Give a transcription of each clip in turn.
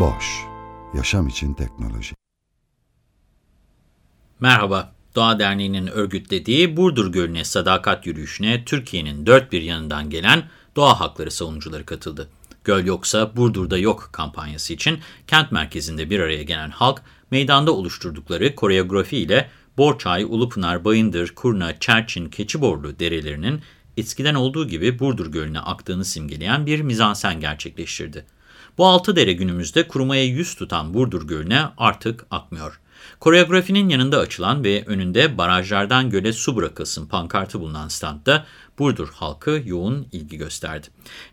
Boş, yaşam için teknoloji. Merhaba, Doğa Derneği'nin örgütlediği Burdur Gölü'ne sadakat yürüyüşüne Türkiye'nin dört bir yanından gelen doğa hakları savunucuları katıldı. Göl yoksa Burdur'da yok kampanyası için kent merkezinde bir araya gelen halk meydanda oluşturdukları koreografi ile Borçay, Ulupınar, Bayındır, Kurna, Çerçin, Keçiborlu derelerinin eskiden olduğu gibi Burdur Gölü'ne aktığını simgeleyen bir mizansen gerçekleştirdi. Bu altı dere günümüzde kurumaya yüz tutan Burdur Gölü'ne artık akmıyor. Koreografinin yanında açılan ve önünde barajlardan göle su bırakılsın pankartı bulunan standta Burdur halkı yoğun ilgi gösterdi.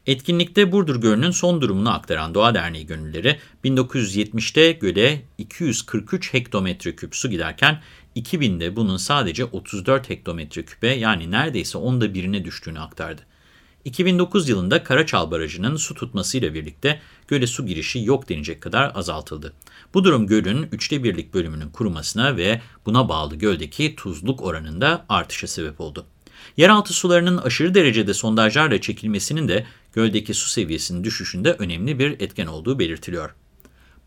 Etkinlikte Burdur Gölü'nün son durumunu aktaran Doğa Derneği gönülleri 1970'te göle 243 hektometre küp su giderken 2000'de bunun sadece 34 hektometre küpe yani neredeyse onda birine düştüğünü aktardı. 2009 yılında Karaçal Barajı'nın su tutmasıyla birlikte göle su girişi yok denecek kadar azaltıldı. Bu durum gölün üçte birlik bölümünün kurumasına ve buna bağlı göldeki tuzluk oranında artışa sebep oldu. Yeraltı sularının aşırı derecede sondajlarla çekilmesinin de göldeki su seviyesinin düşüşünde önemli bir etken olduğu belirtiliyor.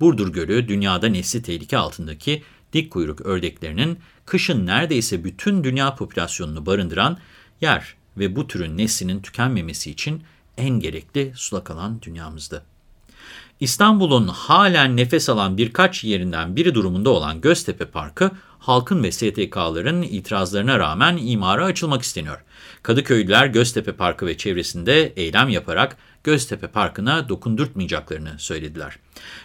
Burdur Gölü dünyada nesli tehlike altındaki dik kuyruk ördeklerinin kışın neredeyse bütün dünya popülasyonunu barındıran yer ve bu türün neslinin tükenmemesi için en gerekli sulak alan dünyamızda. İstanbul'un halen nefes alan birkaç yerinden biri durumunda olan Göztepe Parkı, halkın ve STK'ların itirazlarına rağmen imara açılmak isteniyor. Kadıköylüler Göztepe Parkı ve çevresinde eylem yaparak Göztepe Parkı'na dokundurtmayacaklarını söylediler.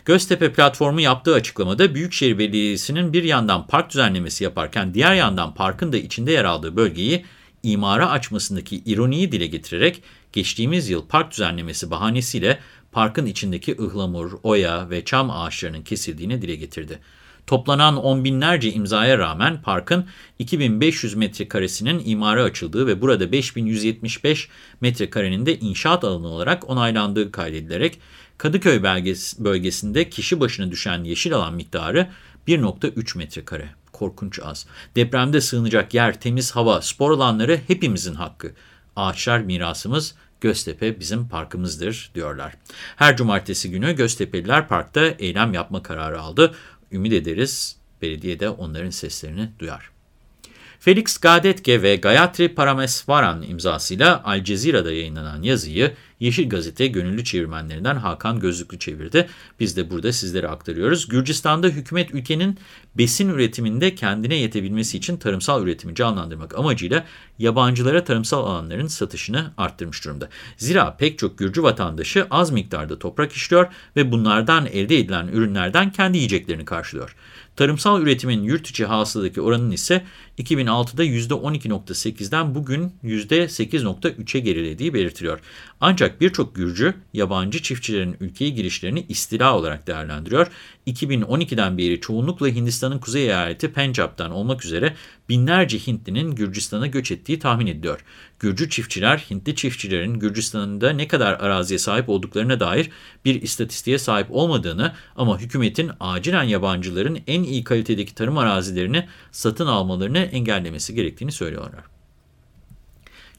Göztepe platformu yaptığı açıklamada Büyükşehir Belediyesi'nin bir yandan park düzenlemesi yaparken diğer yandan parkın da içinde yer aldığı bölgeyi imara açmasındaki ironiyi dile getirerek geçtiğimiz yıl park düzenlemesi bahanesiyle parkın içindeki ıhlamur, oya ve çam ağaçlarının kesildiğini dile getirdi. Toplanan on binlerce imzaya rağmen parkın 2500 metrekaresinin imara açıldığı ve burada 5175 metrekarenin de inşaat alanı olarak onaylandığı kaydedilerek Kadıköy bölgesinde kişi başına düşen yeşil alan miktarı 1.3 metrekare. Korkunç az. Depremde sığınacak yer, temiz hava, spor alanları hepimizin hakkı. Ağaçlar mirasımız, Göztepe bizim parkımızdır diyorlar. Her cumartesi günü Göztepe'liler parkta eylem yapma kararı aldı. Ümit ederiz belediye de onların seslerini duyar. Felix Gadetke ve Gayatri Parameswaran imzasıyla Al Cezire'de yayınlanan yazıyı Yeşil Gazete gönüllü çevirmenlerinden Hakan Gözlüklü çevirdi. Biz de burada sizlere aktarıyoruz. Gürcistan'da hükümet ülkenin besin üretiminde kendine yetebilmesi için tarımsal üretimi canlandırmak amacıyla yabancılara tarımsal alanların satışını arttırmış durumda. Zira pek çok Gürcü vatandaşı az miktarda toprak işliyor ve bunlardan elde edilen ürünlerden kendi yiyeceklerini karşılıyor. Tarımsal üretimin yurt içi hasıladaki oranın ise 2006'da %12.8'den bugün %8.3'e gerilediği belirtiliyor. Ancak birçok Gürcü yabancı çiftçilerin ülkeye girişlerini istila olarak değerlendiriyor. 2012'den beri çoğunlukla Hindistan'ın kuzey eyaleti Pencap'tan olmak üzere binlerce Hintlinin Gürcistan'a göç ettiği tahmin ediliyor. Gürcü çiftçiler Hintli çiftçilerin Gürcistan'da ne kadar araziye sahip olduklarına dair bir istatistiğe sahip olmadığını ama hükümetin acilen yabancıların en iyi kalitedeki tarım arazilerini satın almalarını engellemesi gerektiğini söylüyorlar.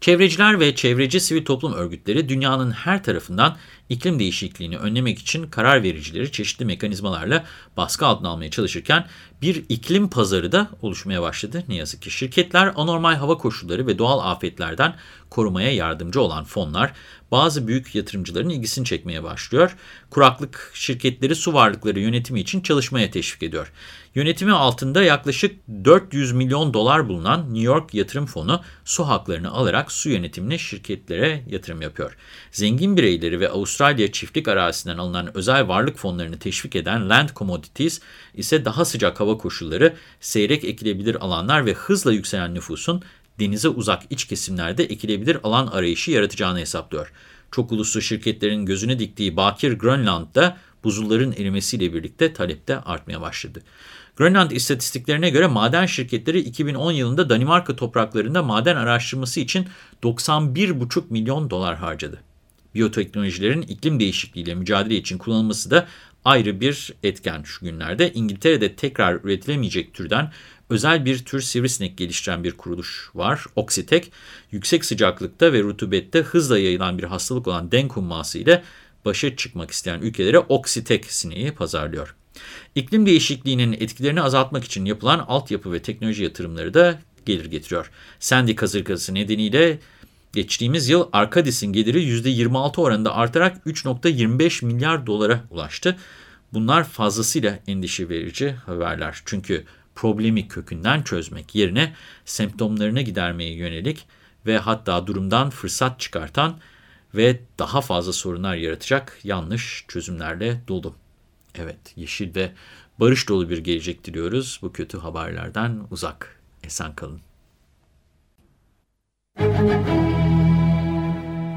Çevreciler ve çevreci sivil toplum örgütleri dünyanın her tarafından iklim değişikliğini önlemek için karar vericileri çeşitli mekanizmalarla baskı altına almaya çalışırken bir iklim pazarı da oluşmaya başladı. Ne yazık ki şirketler anormal hava koşulları ve doğal afetlerden korumaya yardımcı olan fonlar bazı büyük yatırımcıların ilgisini çekmeye başlıyor. Kuraklık şirketleri su varlıkları yönetimi için çalışmaya teşvik ediyor. Yönetimi altında yaklaşık 400 milyon dolar bulunan New York Yatırım Fonu su haklarını alarak su yönetimine şirketlere yatırım yapıyor. Zengin bireyleri ve Avustralya çiftlik arazisinden alınan özel varlık fonlarını teşvik eden Land Commodities ise daha sıcak hava koşulları, seyrek ekilebilir alanlar ve hızla yükselen nüfusun denize uzak iç kesimlerde ekilebilir alan arayışı yaratacağını hesaplıyor. Çok uluslu şirketlerin gözüne diktiği Bakir Grönland'da buzulların erimesiyle birlikte talepte artmaya başladı. Grönland istatistiklerine göre maden şirketleri 2010 yılında Danimarka topraklarında maden araştırması için 91,5 milyon dolar harcadı. Biyoteknolojilerin iklim değişikliğiyle mücadele için kullanılması da ayrı bir etken şu günlerde. İngiltere'de tekrar üretilemeyecek türden özel bir tür sivrisinek geliştiren bir kuruluş var. Oxitek, yüksek sıcaklıkta ve rutubette hızla yayılan bir hastalık olan denk humması ile başa çıkmak isteyen ülkelere Oxitek sineği pazarlıyor. İklim değişikliğinin etkilerini azaltmak için yapılan altyapı ve teknoloji yatırımları da gelir getiriyor. Sandy kasırgası nedeniyle geçtiğimiz yıl Arkadis'in geliri %26 oranında artarak 3.25 milyar dolara ulaştı. Bunlar fazlasıyla endişe verici haberler. Çünkü problemi kökünden çözmek yerine semptomlarını gidermeye yönelik ve hatta durumdan fırsat çıkartan ve daha fazla sorunlar yaratacak yanlış çözümlerle dolu. Evet, yeşil ve barış dolu bir gelecek diliyoruz. Bu kötü haberlerden uzak. Esen kalın.